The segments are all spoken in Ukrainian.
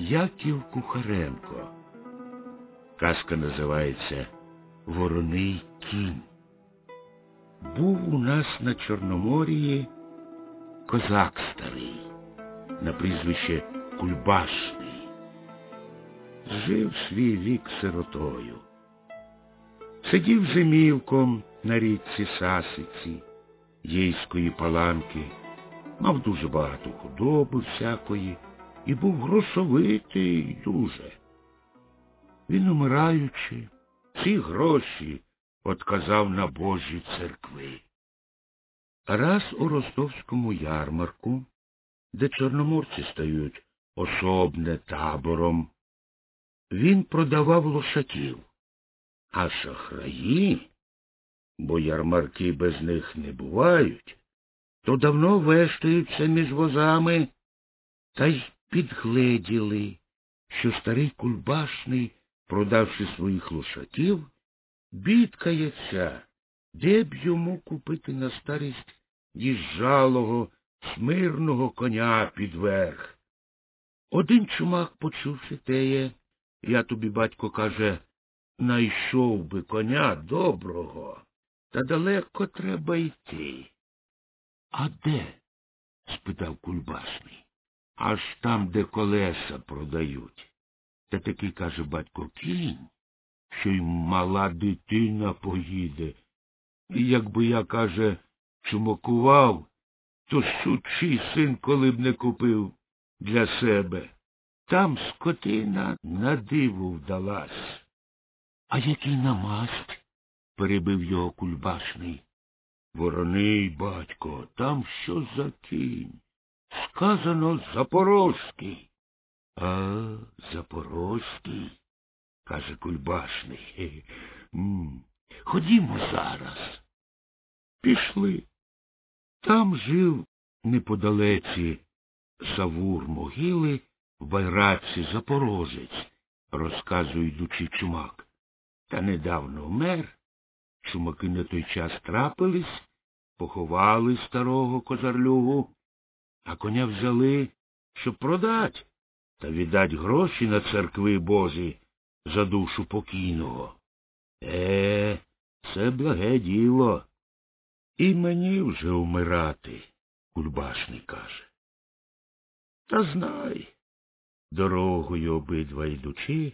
Яків Кухаренко. Казка називається Вороний кінь. Був у нас на Чорноморії козак старий, на прізвище Кульбашний. Жив свій вік сиротою. Сидів зимівком на річці Сасиці, Єйської паланки, мав дуже багато худоби всякої і був грошовитий дуже. Він, умираючи, ці гроші отказав на Божі церкви. Раз у ростовському ярмарку, де чорноморці стають особне табором, він продавав лошаків, а шахраї, бо ярмарки без них не бувають, то давно вештаються між возами та й підгледіли, що старий кульбашний, продавши своїх лошаків, бідкається, де б йому купити на старість їжджалого, смирного коня під верх. Один чумак, почувши теє, я тобі, батько, каже, найшов би коня доброго, та далеко треба йти. А де? спитав кульбашний. Аж там, де колеса продають. Та такий, каже батько, кінь, що й мала дитина поїде. І якби я, каже, чумакував, то сучий син, коли б не купив для себе. Там скотина на диву вдалась. А який намасть? перебив його кульбашний. Вороний, батько, там що за кінь? Сказано Запорозький. А, Запорозький, каже Кульбашний. Ходімо зараз. Пішли. Там жив неподалеці Савур могили в байраці Запорожець, розказує йдучий чумак. Та недавно вмер. Чумаки на той час трапились, поховали старого козарлюгу, а коня взяли, щоб продать та віддать гроші на церкви Божі за душу покійного. Е, це благе діло. І мені вже вмирати, Кульбашний каже. Та знай, дорогою обидва йдучи,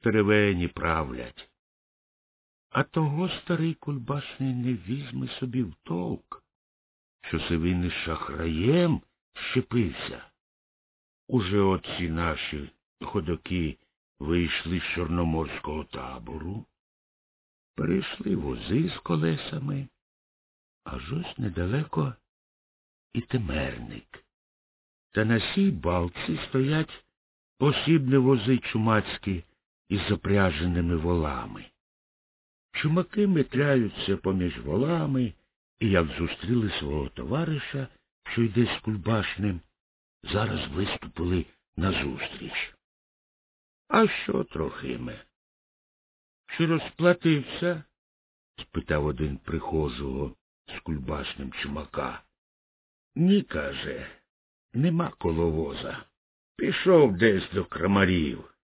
теревені правлять. А того старий Кульбашний не візьме собі в толк, що се він із шахраєм щепився. Уже оці наші ходоки вийшли з чорноморського табору, перейшли вози з колесами, аж ось недалеко і темерник. Та на сій балці стоять посібні вози чумацькі із запряженими волами. Чумаки метляються поміж волами, і як зустріли свого товариша, що йде з кульбашним, зараз виступили назустріч. А що, Трохиме? Чи розплатився? спитав один прихожого з кульбашним чумака. Ні, каже, нема коловоза. Пішов десь до крамарів.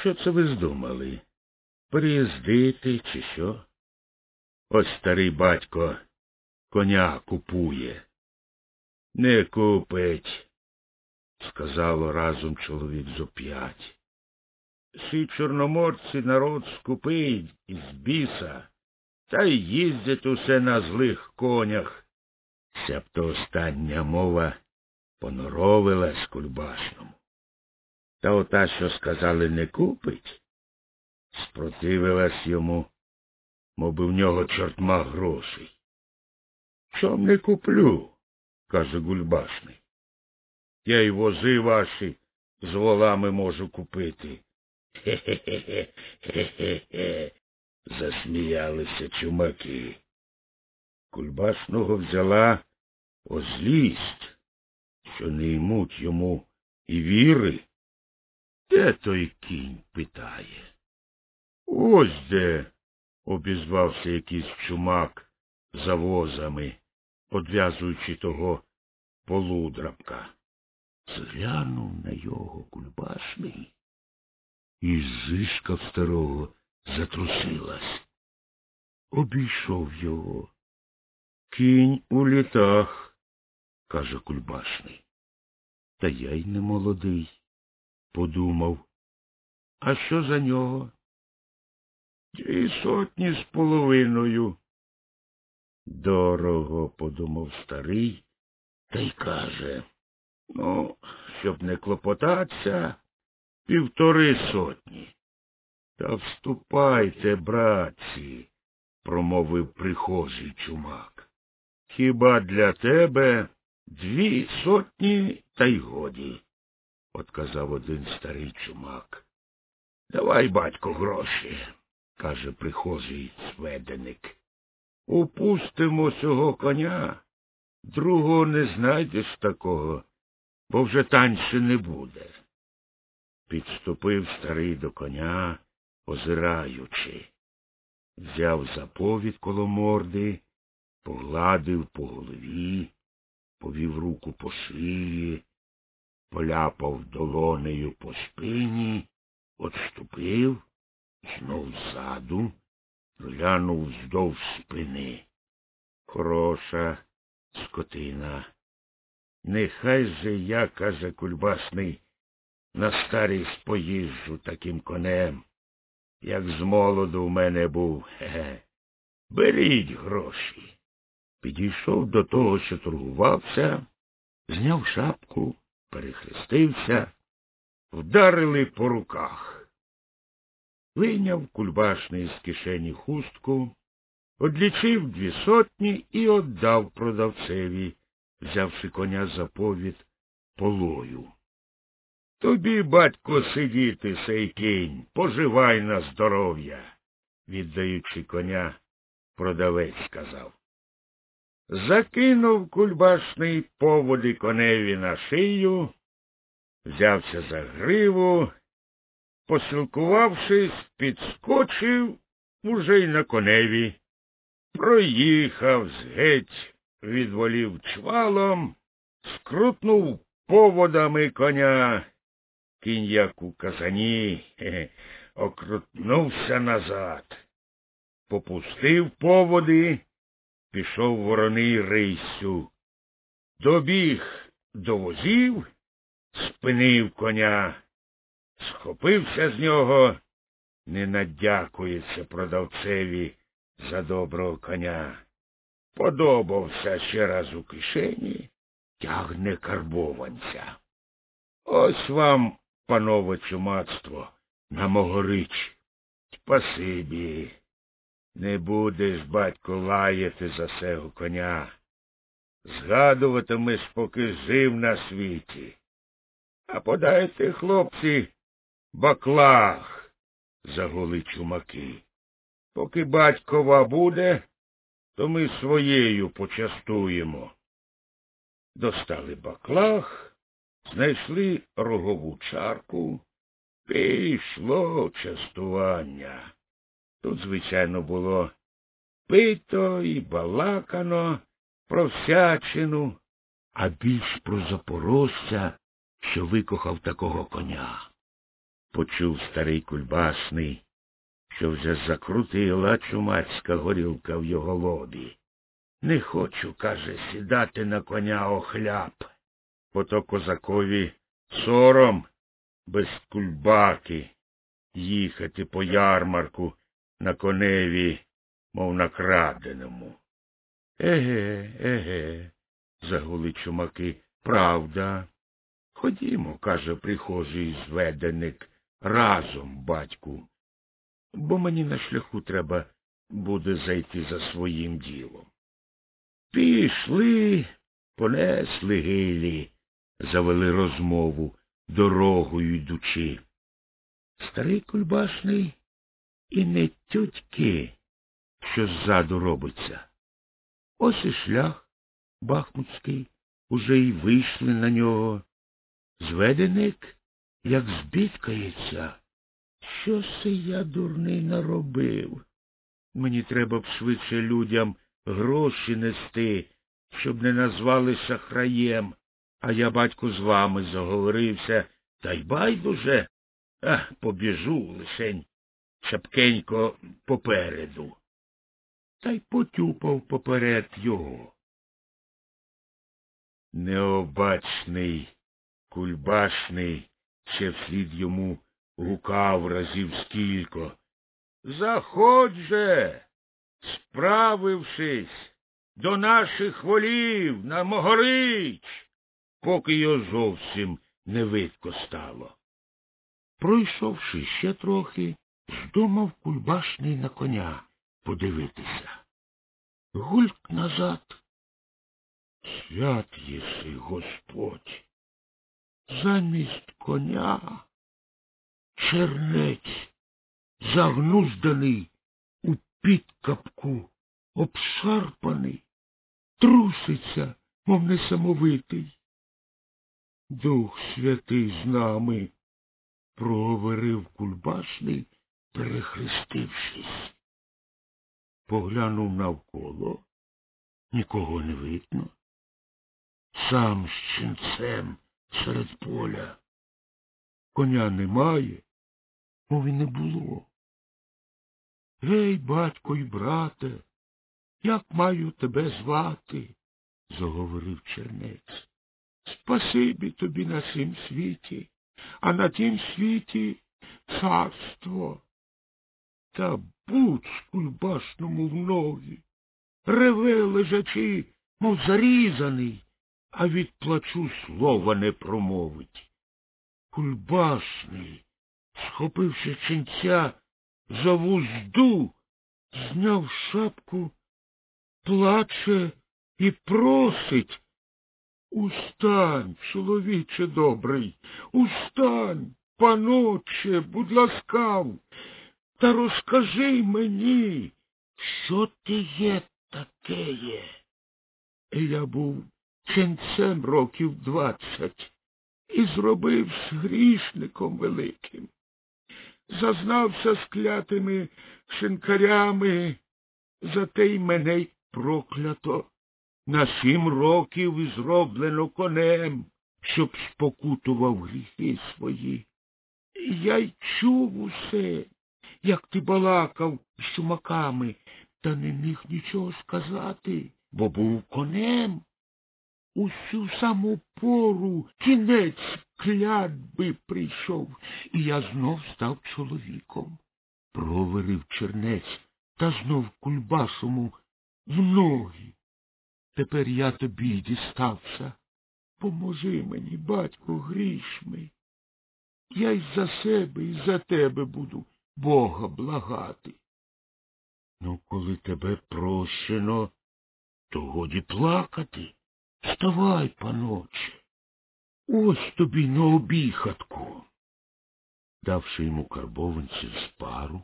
Що це ви здумали? Переїздити, чи що? Ось старий батько коня купує. Не купить, сказало разом чоловік зо п'ять. Всі чорноморці народ скупий із біса, та й їздять усе на злих конях. Себто остання мова поноровилась кульбашному. Та ота, що сказали, не купить, спротивилась йому, мов в нього чортма грошей. Чом не куплю, каже Гульбашний. Я й вози ваші з волами можу купити. Хе-хе-хе, хе-хе-хе, засміялися чумаки. Кульбашного взяла озлість, що не ймуть йому і віри. Де той кінь? питає. Ось де, обізвався якийсь чумак за возами, одв'язуючи того полудрабка. зглянув на його кульбасний, і зишка в старого затрусилась. Обійшов його. Кінь у літах, каже кульбасний. Та я й не молодий, подумав. А що за нього? Дві сотні з половиною. Дорого, подумав старий, та й каже. Ну, щоб не клопотатися, півтори сотні. Та вступайте, братці, промовив прихожий чумак. Хіба для тебе дві сотні та й годі, отказав один старий чумак. Давай, батько, гроші, каже прихожий сведеник. Упустимо цього коня, другого не знайдеш такого, бо вже танці не буде. Підступив старий до коня, озираючи, взяв заповідь коло морди, погладив по голові, повів руку по шиї, поляпав долонею по спині, отступив, знов ззаду, глянув вздовж спини. Хороша скотина. Нехай же я, каже кульбасний, на старість поїжджу таким конем, як з молоду в мене був. Хе-хе. Беріть гроші. Підійшов до того, що торгувався, зняв шапку, перехрестився, вдарили по руках. Вийняв кульбашний з кишені хустку, одлічив дві сотні і отдав продавцеві, взявши коня за повід полою. Тобі, батько, сидіти, сей кінь, поживай на здоров'я, віддаючи коня, продавець сказав. Закинув кульбашний поводи коневі на шию, взявся за гриву, посилкувавшись, підскочив уже й на коневі, проїхав згеть, відволів чвалом, скрутнув поводами коня, кінь як у казані, окрутнувся назад, попустив поводи, пішов вороний рейсю, добіг до возів, спинив коня, схопився з нього, не надякується продавцеві за доброго коня. Подобався ще раз у кишені, тягне карбованця. Ось вам, панове чумацтво, на могорич. Спасибі. Не будеш, батько, лаяти за сего коня. Згадуватимеш, поки жив на світі. А подайте, хлопці, баклах, загули чумаки. Поки батькова буде, то ми своєю почастуємо. Достали баклах, знайшли рогову чарку, пішло частування. Тут, звичайно, було пито і балакано про всячину, а більш про запорожця, що викохав такого коня. Почув старий кульбасний, що вже закрутила чумацька горілка в його лобі. Не хочу, каже, сідати на коня охляп. Ото козакові сором без кульбаки їхати по ярмарку на коневі, мов на краденому. Еге, еге, загули чумаки, правда. Ходімо, каже прихожий зведеник, разом, батьку, бо мені на шляху треба буде зайти за своїм ділом. Пішли, понесли гилі, завели розмову, дорогою йдучи. Старий кульбашний і не тютьки, що ззаду робиться. Ось і шлях бахмутський, уже й вийшли на нього. Зведеник, як збідкається. Що це я, дурний, наробив? Мені треба б швидше людям гроші нести, щоб не назвали шахраєм, А я, батько, з вами заговорився, та й байдуже, а побіжу лишень шапкенько попереду. Та й потюпав поперед його. Необачний, кульбашний, ще вслід йому гукав разів стілько. Заходь же, справившись, до наших волів на Могорич, поки його зовсім не видко стало. Пройшовши ще трохи, здумав кульбашний на коня подивитися. Гульк назад. Свят єси, Господь. Замість коня чернець, загнузданий у підкапку, обшарпаний, труситься, мов несамовитий. Дух святий з нами, проговорив кульбашний, перехрестившись. Поглянув навколо, нікого не видно. Сам з ченцем серед поля. Коня немає, мов і не було. Гей, батько й брате, як маю тебе звати? заговорив чернець. Спасибі тобі на цім світі, а на тім світі царство. Та будь скульбашному в ноги. Реве лежачи, мов зарізаний, а від плачу слова не промовить. Кульбашний, схопивши ченця за вузду, зняв шапку, плаче і просить. Устань, чоловіче добрий, устань, паноче, будь ласкав, та розкажи мені, що ти є такеє. Я був ченцем років двадцять і зробився грішником великим. Зазнався з клятими шинкарями, зате й мене й проклято. На сім років і зроблено конем, щоб спокутував гріхи свої. Я й чув усе, як ти балакав з чумаками, та не міг нічого сказати, бо був конем. Усю саму пору кінець клятби прийшов, і я знов став чоловіком. Проверив чернець та знов кульбашому в ноги. Тепер я тобі дістався. Поможи мені, батько, грішми. Я й за себе, і за тебе буду Бога благати. Ну, коли тебе прощено, то годі плакати. Вставай, паноче. Ось тобі на обіхатку. Давши йому карбованці з пару,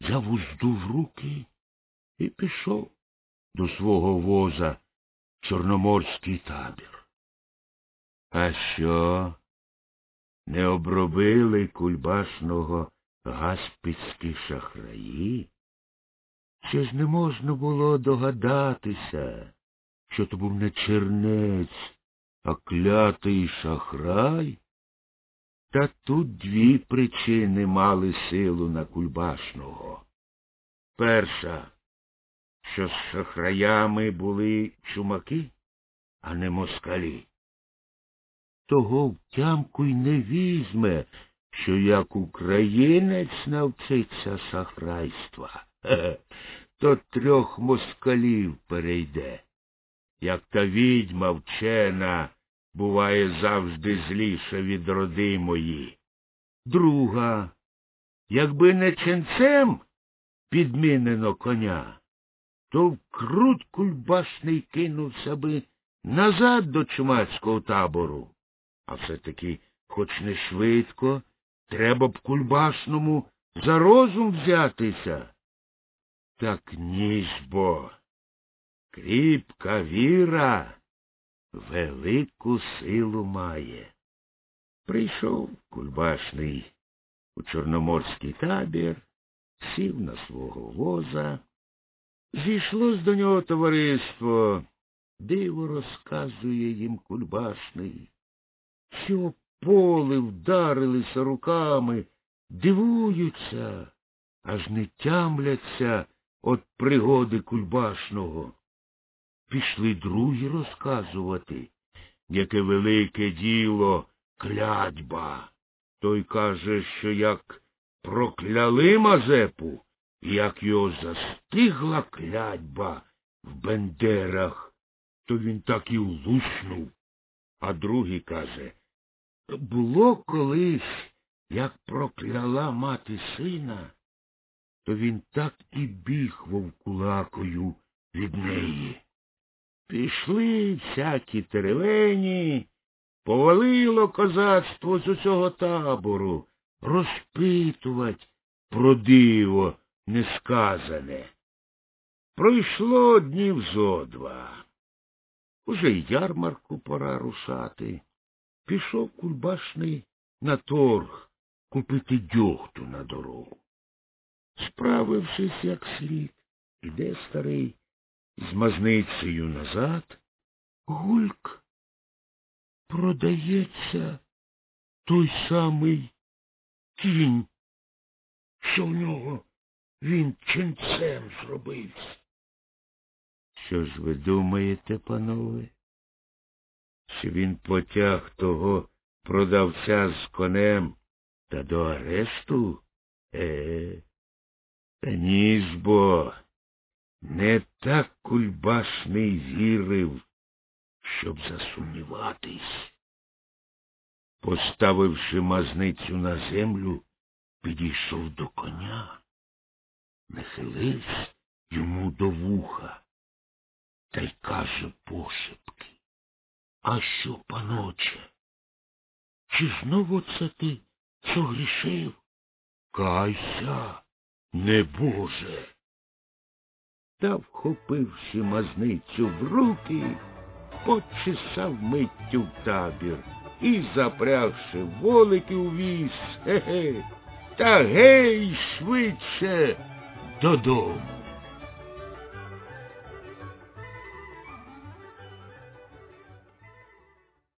взяв узду в руки і пішов до свого воза в Чорноморський табір. А що? Не обробили кульбашного гаспицькі шахраї? Ще ж не можна було догадатися, що то був не чернець, а клятий шахрай? Та тут дві причини мали силу на кульбашного. Перша, що з шахраями були чумаки, а не москалі. Того втямку й не візьме, що як українець навчиться шахрайства, то трьох москалів перейде. Як та відьма вчена буває завжди зліша від роди мої. Друга, якби не ченцем підмінено коня, то вкруть кульбашний кинувся би назад до чумацького табору. А все таки, хоч не швидко, треба б кульбашному за розум взятися. Так ніж бо. Кріпка віра велику силу має. Прийшов кульбашний у чорноморський табір, сів на свого воза. Зійшлось до нього товариство Диво розказує їм кульбашний. Що поле вдарилися руками, дивуються, аж не тямляться от пригоди кульбашного. Пішли другі розказувати, яке велике діло клядьба. Той каже, що як прокляли Мазепу, як його застигла клядьба в бендерах, то він так і луснув. А другий каже, було колись, як прокляла мати сина, то він так і біг вовкулакою від неї. Пішли всякі теревені, повалило козацтво з усього табору, розпитувать про диво несказане. Пройшло днів зо два. Уже й ярмарку пора рушати. Пішов кульбашний на торг купити дьогту на дорогу. Справившись як слід, іде старий з мазницею назад. Гульк продається той самий кінь, що в нього він ченцем зробився. Що ж ви думаєте, панове? Чи він потяг того продавця з конем та до арешту? Е, та ні бо, не так кульбашний вірив, щоб засумніватись. Поставивши мазницю на землю, підійшов до коня, нахилився йому до вуха та й каже пошепки. А що, паноче? Чи знову це ти согрішив? Кайся, не Боже. Та, вхопивши мазницю в руки, почесав миттю в табір і, запрягши волики у віз, ге-ге, та гей швидше додому.